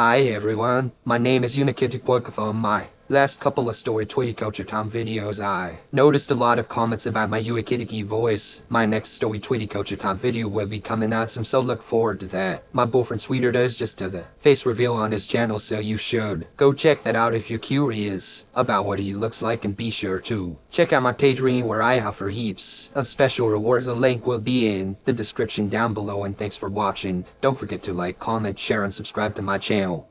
Hi everyone, my name is From oh my last couple of story Tweety Culture Tom videos I noticed a lot of comments about my Uikitiki voice. My next story Tweety Culture Tom video will be coming out soon so look forward to that. My boyfriend Sweeter does just to the face reveal on his channel so you should go check that out if you're curious about what he looks like and be sure to check out my Patreon where I offer heaps of special rewards. A link will be in the description down below and thanks for watching. Don't forget to like, comment, share and subscribe to my channel.